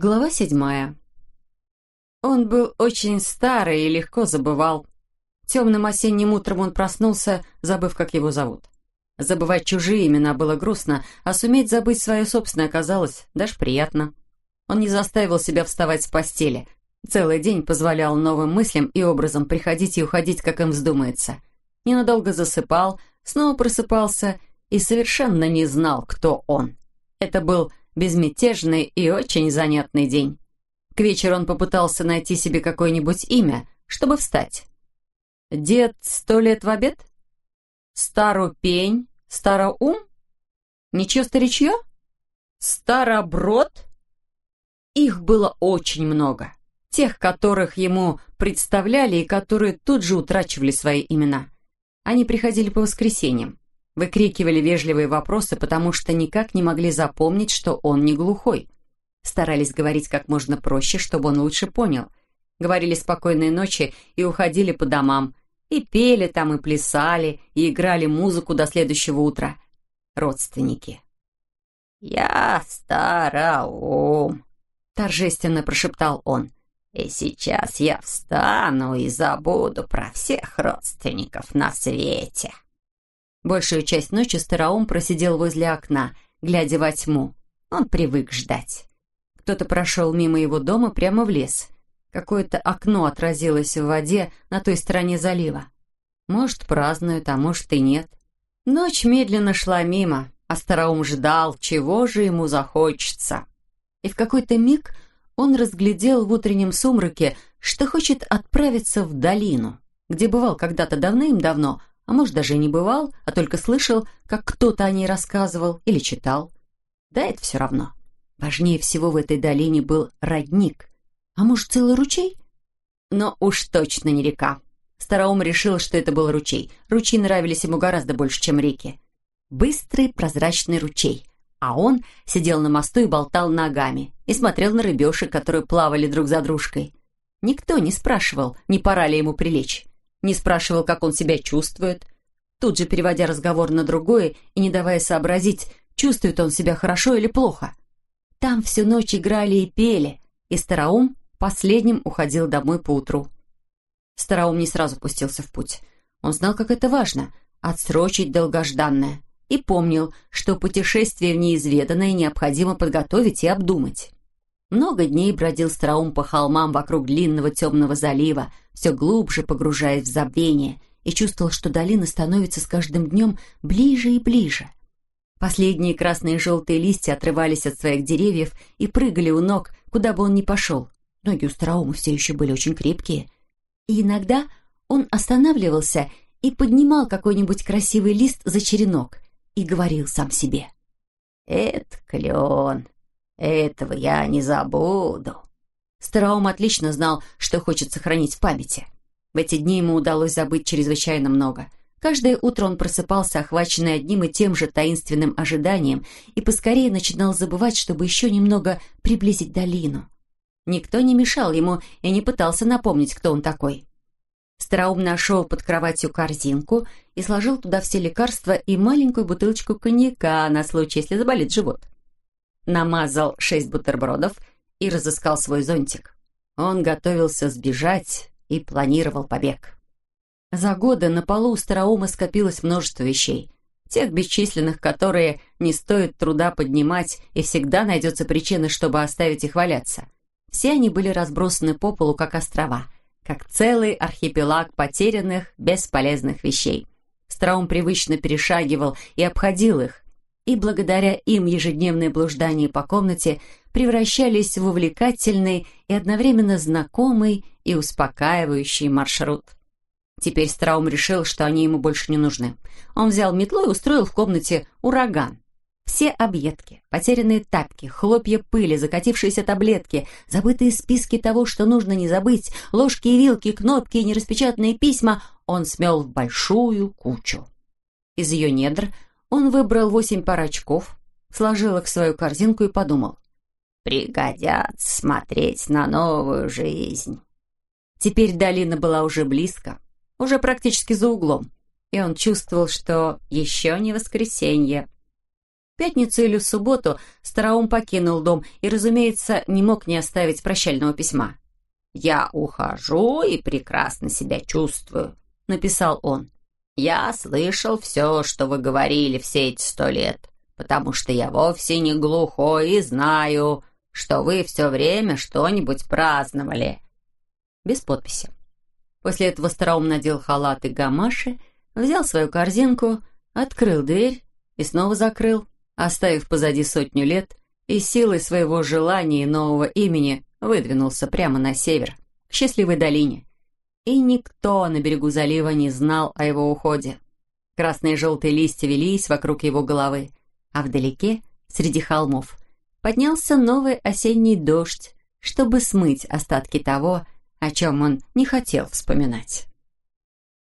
Глава седьмая. Он был очень старый и легко забывал. Темным осенним утром он проснулся, забыв, как его зовут. Забывать чужие имена было грустно, а суметь забыть свое собственное оказалось даже приятно. Он не заставил себя вставать с постели. Целый день позволял новым мыслям и образом приходить и уходить, как им вздумается. Ненадолго засыпал, снова просыпался и совершенно не знал, кто он. Это был безмятежный и очень занятный день. К вечеру он попытался найти себе какое-нибудь имя, чтобы встать. «Дед сто лет в обед?» «Старопень? Староум? Ничего старичье? Староброд?» Их было очень много. Тех, которых ему представляли и которые тут же утрачивали свои имена. Они приходили по воскресеньям. Выкрикивали вежливые вопросы, потому что никак не могли запомнить, что он не глухой. Старались говорить как можно проще, чтобы он лучше понял. Говорили спокойной ночи и уходили по домам. И пели там, и плясали, и играли музыку до следующего утра. Родственники. «Я староум», — торжественно прошептал он. «И сейчас я встану и забуду про всех родственников на свете». Большую часть ночи Староум просидел возле окна, глядя во тьму. Он привык ждать. Кто-то прошел мимо его дома прямо в лес. Какое-то окно отразилось в воде на той стороне залива. Может, празднуют, а может и нет. Ночь медленно шла мимо, а Староум ждал, чего же ему захочется. И в какой-то миг он разглядел в утреннем сумраке, что хочет отправиться в долину, где бывал когда-то давным-давно, а может, даже и не бывал, а только слышал, как кто-то о ней рассказывал или читал. Да это все равно. Важнее всего в этой долине был родник. А может, целый ручей? Но уж точно не река. Староум решил, что это был ручей. Ручьи нравились ему гораздо больше, чем реки. Быстрый прозрачный ручей. А он сидел на мосту и болтал ногами, и смотрел на рыбешек, которые плавали друг за дружкой. Никто не спрашивал, не пора ли ему прилечь не спрашивал, как он себя чувствует, тут же переводя разговор на другое и не давая сообразить, чувствует он себя хорошо или плохо. Там всю ночь играли и пели, и Староум последним уходил домой поутру. Староум не сразу пустился в путь. Он знал, как это важно — отсрочить долгожданное, и помнил, что путешествие в неизведанное необходимо подготовить и обдумать. Много дней бродил Страум по холмам вокруг длинного темного залива, все глубже погружаясь в забвение, и чувствовал, что долина становится с каждым днем ближе и ближе. Последние красные и желтые листья отрывались от своих деревьев и прыгали у ног, куда бы он ни пошел. Ноги у Страума все еще были очень крепкие. И иногда он останавливался и поднимал какой-нибудь красивый лист за черенок и говорил сам себе. «Это клен, этого я не забуду. Стараум отлично знал, что хочет сохранить в памяти. В эти дни ему удалось забыть чрезвычайно много. Каждое утро он просыпался, охваченный одним и тем же таинственным ожиданием, и поскорее начинал забывать, чтобы еще немного приблизить долину. Никто не мешал ему и не пытался напомнить, кто он такой. Стараум нашел под кроватью корзинку и сложил туда все лекарства и маленькую бутылочку коньяка на случай, если заболит живот намазал шесть бутербродов и разыскал свой зонтик. Он готовился сбежать и планировал побег. За годы на полу у Староума скопилось множество вещей, тех бесчисленных, которые не стоит труда поднимать, и всегда найдется причина, чтобы оставить их валяться. Все они были разбросаны по полу, как острова, как целый архипелаг потерянных, бесполезных вещей. Страум привычно перешагивал и обходил их, и благодаря им ежедневные блуждания по комнате превращались в увлекательный и одновременно знакомый и успокаивающий маршрут. Теперь Страум решил, что они ему больше не нужны. Он взял метлу и устроил в комнате ураган. Все объедки, потерянные тапки, хлопья пыли, закатившиеся таблетки, забытые списки того, что нужно не забыть, ложки и вилки, кнопки и нераспечатанные письма он смел в большую кучу. Из ее недр – он выбрал восемь пар очков, сложил их в свою корзинку и подумал. «Пригодятся смотреть на новую жизнь». Теперь долина была уже близко, уже практически за углом, и он чувствовал, что еще не воскресенье. пятницу или субботу Староум покинул дом и, разумеется, не мог не оставить прощального письма. «Я ухожу и прекрасно себя чувствую», — написал он. «Я слышал все, что вы говорили все эти сто лет, потому что я вовсе не глухой и знаю, что вы все время что-нибудь праздновали». Без подписи. После этого Староум надел халат и гамаши, взял свою корзинку, открыл дверь и снова закрыл, оставив позади сотню лет и силой своего желания и нового имени выдвинулся прямо на север, к счастливой долине. И никто на берегу залива не знал о его уходе. Красные и желтые листья велись вокруг его головы, а вдалеке, среди холмов, поднялся новый осенний дождь, чтобы смыть остатки того, о чем он не хотел вспоминать.